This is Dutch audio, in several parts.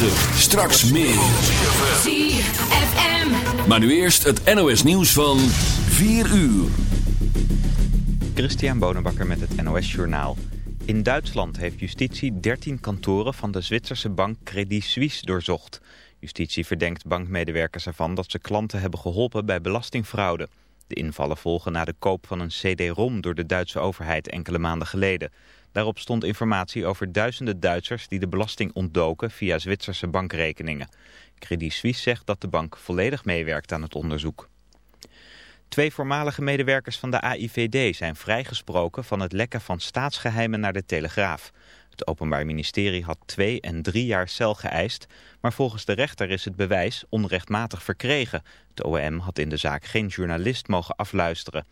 9. Straks meer. ZFM. Maar nu eerst het NOS nieuws van 4 uur. Christian Bonenbakker met het NOS Journaal. In Duitsland heeft justitie 13 kantoren van de Zwitserse bank Credit Suisse doorzocht. Justitie verdenkt bankmedewerkers ervan dat ze klanten hebben geholpen bij belastingfraude. De invallen volgen na de koop van een CD-ROM door de Duitse overheid enkele maanden geleden. Daarop stond informatie over duizenden Duitsers die de belasting ontdoken via Zwitserse bankrekeningen. Credit Suisse zegt dat de bank volledig meewerkt aan het onderzoek. Twee voormalige medewerkers van de AIVD zijn vrijgesproken van het lekken van staatsgeheimen naar de Telegraaf. Het Openbaar Ministerie had twee en drie jaar cel geëist, maar volgens de rechter is het bewijs onrechtmatig verkregen. De OM had in de zaak geen journalist mogen afluisteren.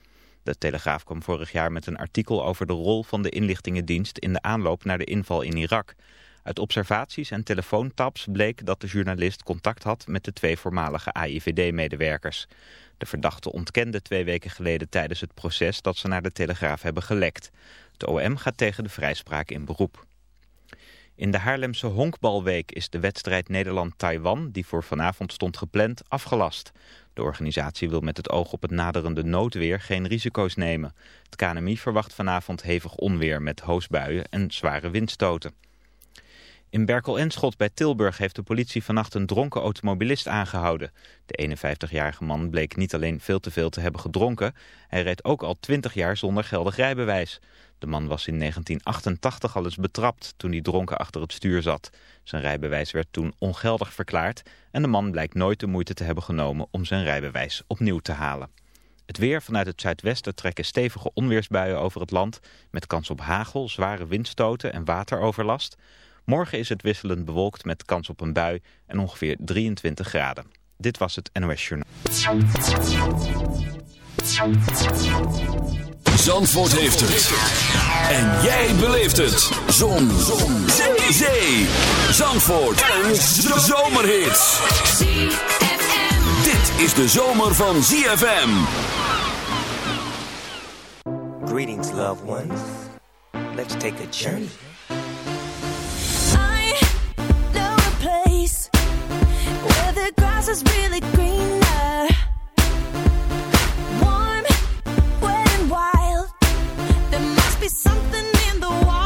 De Telegraaf kwam vorig jaar met een artikel over de rol van de inlichtingendienst in de aanloop naar de inval in Irak. Uit observaties en telefoontaps bleek dat de journalist contact had met de twee voormalige AIVD-medewerkers. De verdachte ontkende twee weken geleden tijdens het proces dat ze naar de Telegraaf hebben gelekt. De OM gaat tegen de vrijspraak in beroep. In de Haarlemse honkbalweek is de wedstrijd Nederland-Taiwan, die voor vanavond stond gepland, afgelast. De organisatie wil met het oog op het naderende noodweer geen risico's nemen. Het KNMI verwacht vanavond hevig onweer met hoosbuien en zware windstoten. In Berkel-Enschot bij Tilburg heeft de politie vannacht een dronken automobilist aangehouden. De 51-jarige man bleek niet alleen veel te veel te hebben gedronken, hij reed ook al 20 jaar zonder geldig rijbewijs. De man was in 1988 al eens betrapt toen hij dronken achter het stuur zat. Zijn rijbewijs werd toen ongeldig verklaard en de man blijkt nooit de moeite te hebben genomen om zijn rijbewijs opnieuw te halen. Het weer vanuit het zuidwesten trekken stevige onweersbuien over het land met kans op hagel, zware windstoten en wateroverlast. Morgen is het wisselend bewolkt met kans op een bui en ongeveer 23 graden. Dit was het NOS Journaal. Zandvoort heeft het. En jij beleeft het. Zon. Zon. Zee. Zee. Zandvoort. Een zomerhit. ZFM. Dit is de zomer van ZFM. Greetings, loved ones. Let's take a journey. I know a place where the grass is really greener. Something in the water.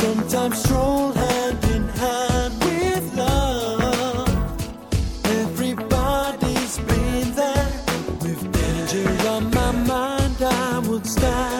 sometimes stroll hand in hand with love. Everybody's been there with danger on my mind. I would stand.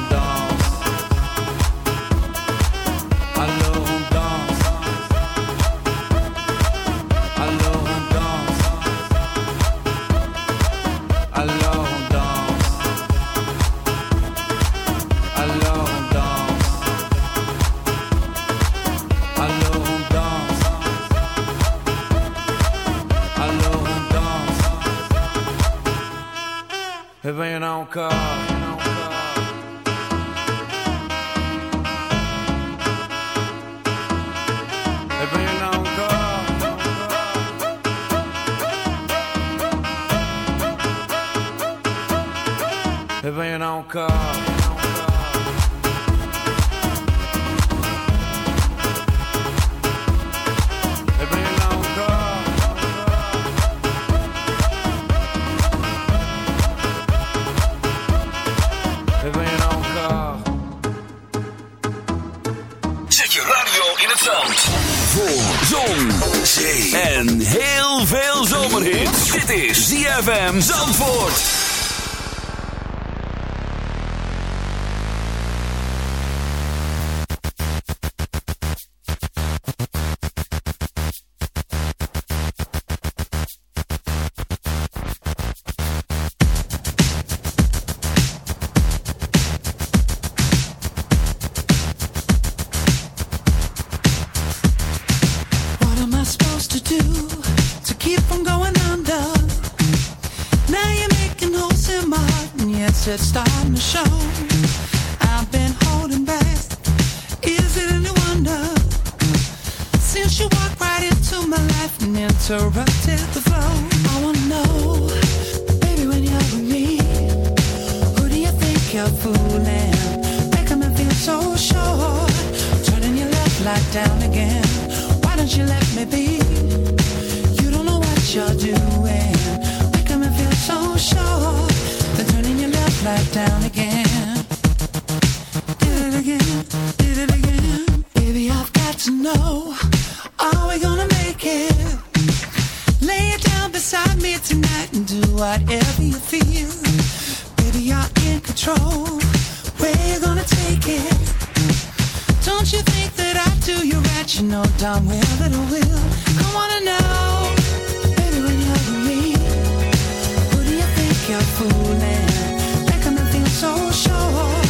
interrupted the flow, I wanna know, baby, when you're with me, who do you think you're fooling? Making me feel so sure, turning your left light down again. Why don't you let me be? You don't know what you're doing. Making me feel so sure. Then turning your left light down again. You know darn well that I will. I wanna know, baby, when you're with me, who do you think you're fooling? Feel so sure.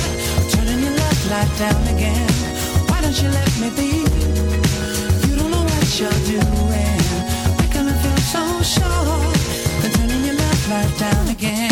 Turning your left light down again. Why don't you let me be? You don't know what you're doing. Feel so sure. Turning your left light down again.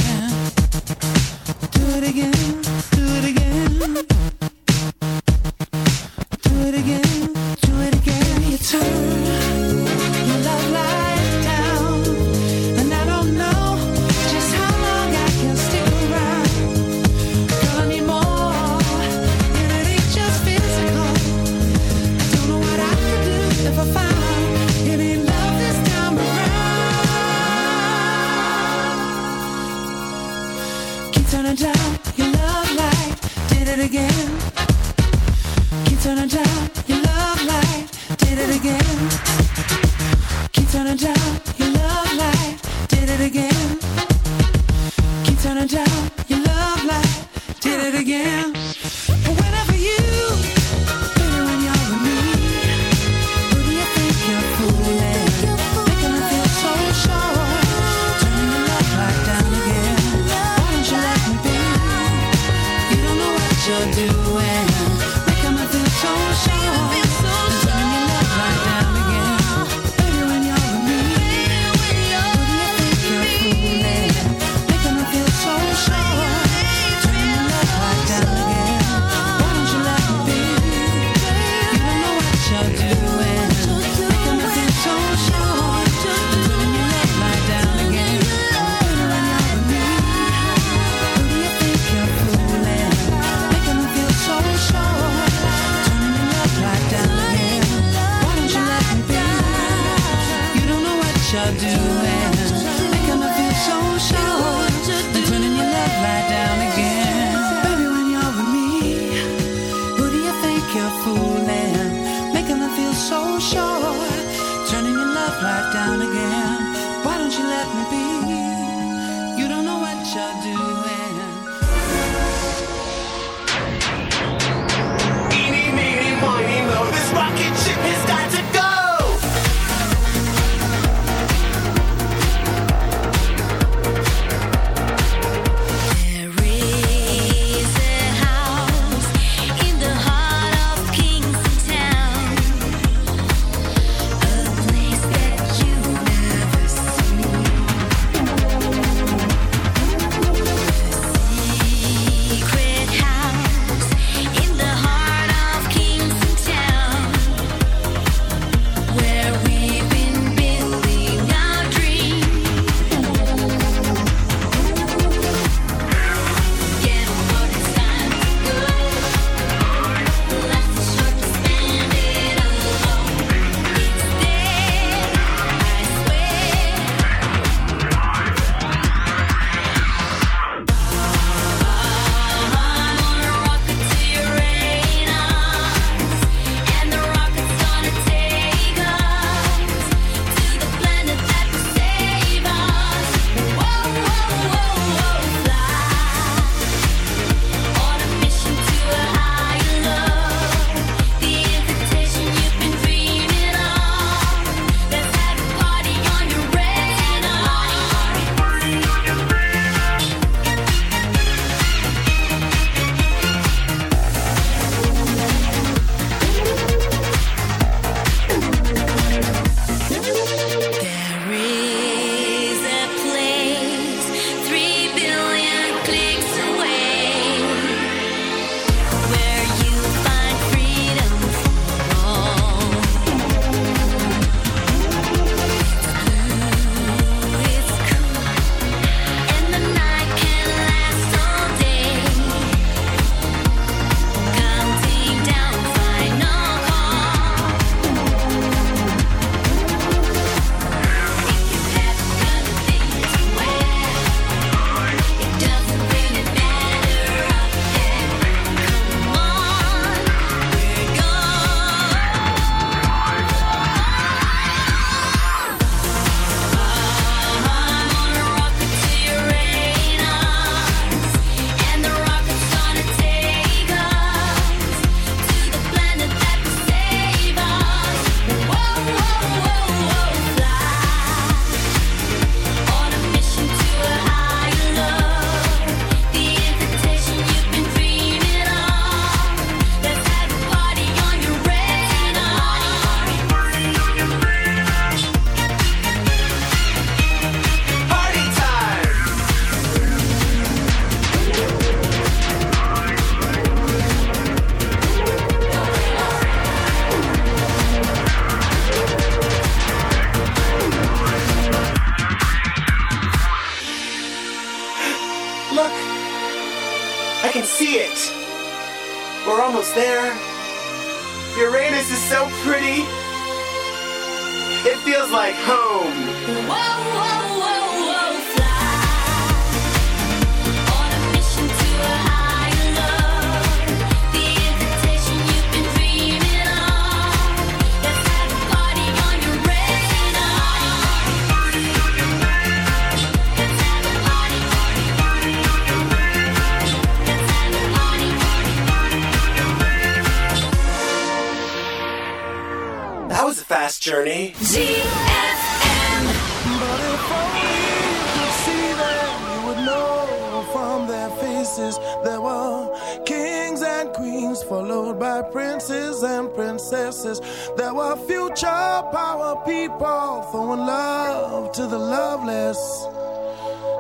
throwing love to the loveless,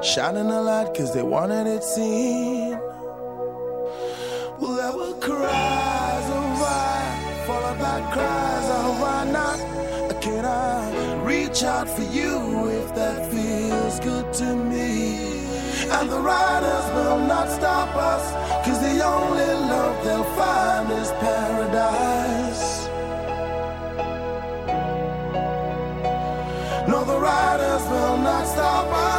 shining a light cause they wanted it seen. Well, there were cries of why, followed by cries of why not? Can I reach out for you if that feels good to me? And the riders will not stop us, cause the only love they'll find. salvar.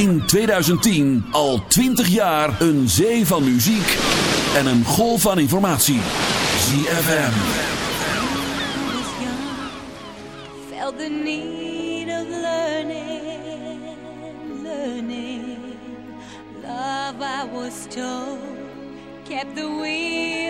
in 2010 al 20 jaar een zee van muziek en een golf van informatie. ZFM. Felt the need of learning, learning. Love I was told kept the wheel.